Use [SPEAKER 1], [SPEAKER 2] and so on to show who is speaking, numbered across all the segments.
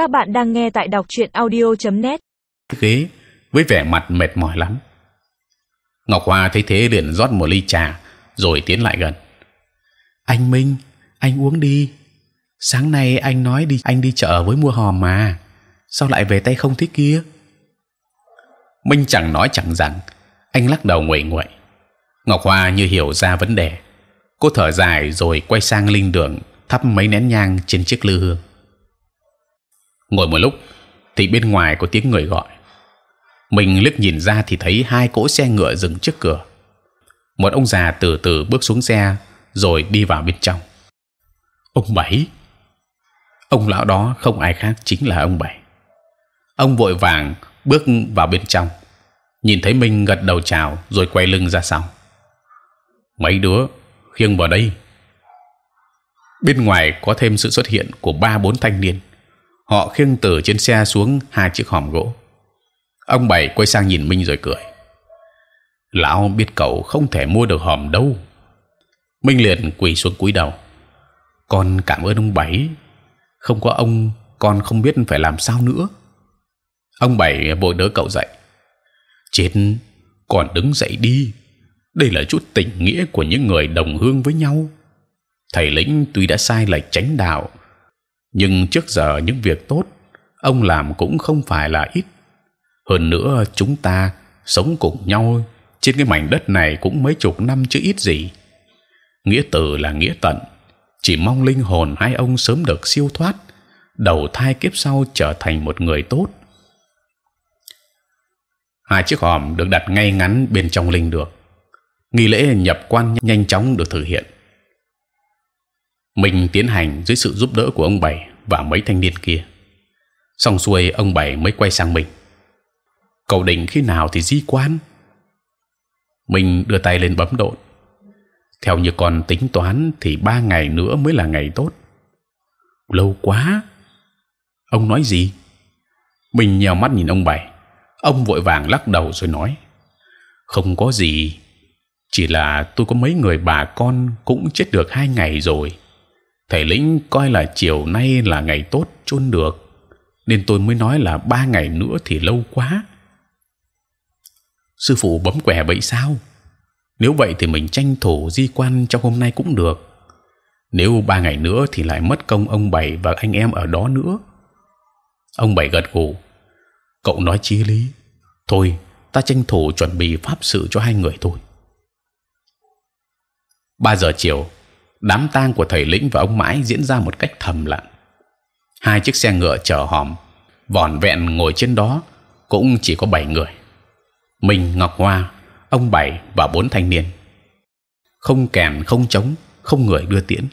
[SPEAKER 1] Các bạn đang nghe tại đọc truyện audio.net.
[SPEAKER 2] ghế với vẻ mặt mệt mỏi lắm. Ngọc Hoa thấy thế liền rót một ly trà rồi tiến lại gần. Anh Minh, anh uống đi. Sáng nay anh nói đi anh đi chợ với mua hòm mà, sao lại về tay không thế kia? Minh chẳng nói chẳng rằng, anh lắc đầu nguậy nguậy. Ngọc Hoa như hiểu ra vấn đề, cô thở dài rồi quay sang linh đường thắp mấy nén nhang trên chiếc lư hương. Ngồi một lúc, thì bên ngoài có tiếng người gọi. Mình liếc nhìn ra thì thấy hai cỗ xe ngựa dừng trước cửa. Một ông già từ từ bước xuống xe rồi đi vào bên trong. Ông bảy, ông lão đó không ai khác chính là ông bảy. Ông vội vàng bước vào bên trong, nhìn thấy mình gật đầu chào rồi quay lưng ra sau. Mấy đứa khiêng vào đây. Bên ngoài có thêm sự xuất hiện của ba bốn thanh niên. Họ khiêng từ trên xe xuống hai chiếc hòm gỗ. Ông bảy quay sang nhìn Minh rồi cười. Lão biết cậu không thể mua được hòm đâu. Minh liền quỳ xuống cúi đầu. Con cảm ơn ông bảy. Không có ông, con không biết phải làm sao nữa. Ông bảy vội đỡ cậu dậy. Chết, còn đứng dậy đi. Đây là chút tình nghĩa của những người đồng hương với nhau. Thầy lĩnh tuy đã sai lệch tránh đạo, nhưng trước giờ những việc tốt ông làm cũng không phải là ít. Hơn nữa chúng ta sống cùng nhau trên cái mảnh đất này cũng mấy chục năm chứ ít gì. Nghĩa tử là nghĩa tận, chỉ mong linh hồn hai ông sớm được siêu thoát, đầu thai kiếp sau trở thành một người tốt. Hai chiếc hòm được đặt ngay ngắn bên trong linh được. Nghi lễ nhập quan nhanh chóng được thực hiện. Mình tiến hành dưới sự giúp đỡ của ông bảy và mấy thanh niên kia. Xong xuôi ông bảy mới quay sang mình. Cậu định khi nào thì di quan? Mình đưa tay lên bấm độn. Theo như còn tính toán thì ba ngày nữa mới là ngày tốt. Lâu quá. Ông nói gì? Mình nhèo mắt nhìn ông bảy. Ông vội vàng lắc đầu rồi nói: không có gì, chỉ là tôi có mấy người bà con cũng chết được hai ngày rồi thầy lĩnh coi là chiều nay là ngày tốt chôn được, nên tôi mới nói là ba ngày nữa thì lâu quá. Sư phụ bấm quẻ vậy sao? Nếu vậy thì mình tranh thủ di quan trong hôm nay cũng được. Nếu ba ngày nữa thì lại mất công ông bảy và anh em ở đó nữa. Ông bảy gật gù. Cậu nói chí lý. Thôi, ta tranh thủ chuẩn bị pháp sự cho hai người thôi. Ba giờ chiều đám tang của thầy lĩnh và ông mãi diễn ra một cách thầm lặng. Hai chiếc xe ngựa chở hòm vòn vẹn ngồi trên đó, cũng chỉ có bảy người. Mình, ngọc hoa, ông bảy và bốn thanh niên. Không kèn không trống không người đưa tiễn.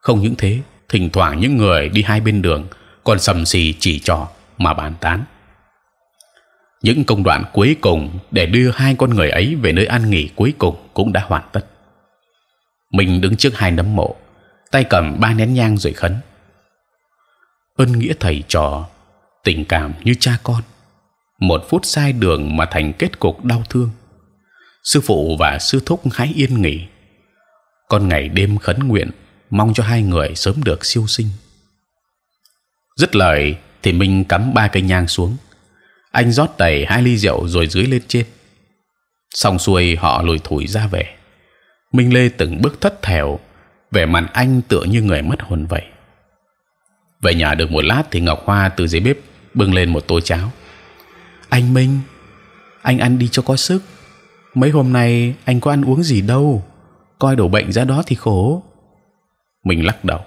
[SPEAKER 2] Không những thế, thỉnh thoảng những người đi hai bên đường còn sầm xì chỉ trò mà bàn tán. Những công đoạn cuối cùng để đưa hai con người ấy về nơi an nghỉ cuối cùng cũng đã hoàn tất mình đứng trước hai nấm mộ, tay cầm ba nén nhang rồi khấn. Ơn nghĩa thầy trò, tình cảm như cha con, một phút sai đường mà thành kết cục đau thương. Sư phụ và sư thúc hãy yên nghỉ. Con ngày đêm khấn nguyện, mong cho hai người sớm được siêu sinh. Dứt lời thì minh cắm ba cây nhang xuống. Anh rót đầy hai ly rượu rồi dưới lên trên. Xong xuôi họ lùi thủi ra về. Minh Lê từng bước thất thèo, vẻ mặt anh tựa như người mất hồn vậy. Về nhà được một lát thì Ngọc Hoa từ dưới bếp bưng lên một tô cháo. Anh Minh, anh ăn đi cho có sức. Mấy hôm nay anh có ăn uống gì đâu, coi đổ bệnh ra đó thì khổ. Mình lắc đầu.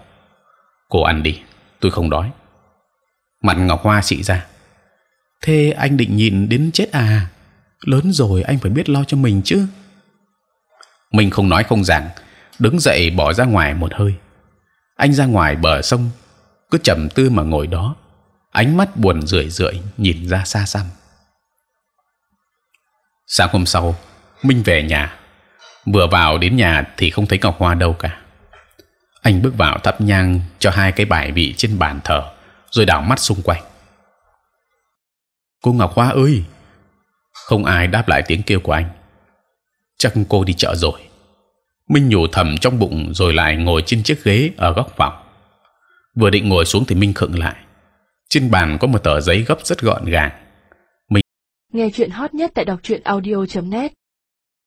[SPEAKER 2] Cô ăn đi, tôi không đói. Mặt Ngọc Hoa xị ra. Thế anh định nhịn đến chết à? Lớn rồi anh phải biết lo cho mình chứ mình không nói không rằng đứng dậy bỏ ra ngoài một hơi. Anh ra ngoài bờ sông, cứ trầm tư mà ngồi đó, ánh mắt buồn rười rượi nhìn ra xa xăm. Sáng hôm sau, minh về nhà. Vừa vào đến nhà thì không thấy ngọc hoa đâu cả. Anh bước vào thắp nhang cho hai cái bài vị trên bàn thờ, rồi đảo mắt xung quanh. Cô ngọc hoa ơi! Không ai đáp lại tiếng kêu của anh chắc cô đi chợ rồi. Minh nhủ thầm trong bụng rồi lại ngồi trên chiếc ghế ở góc phòng. Vừa định ngồi xuống thì minh khựng lại. Trên bàn có một tờ giấy gấp rất gọn gàng.
[SPEAKER 1] Nghe chuyện hot nhất tại đọc truyện audio.net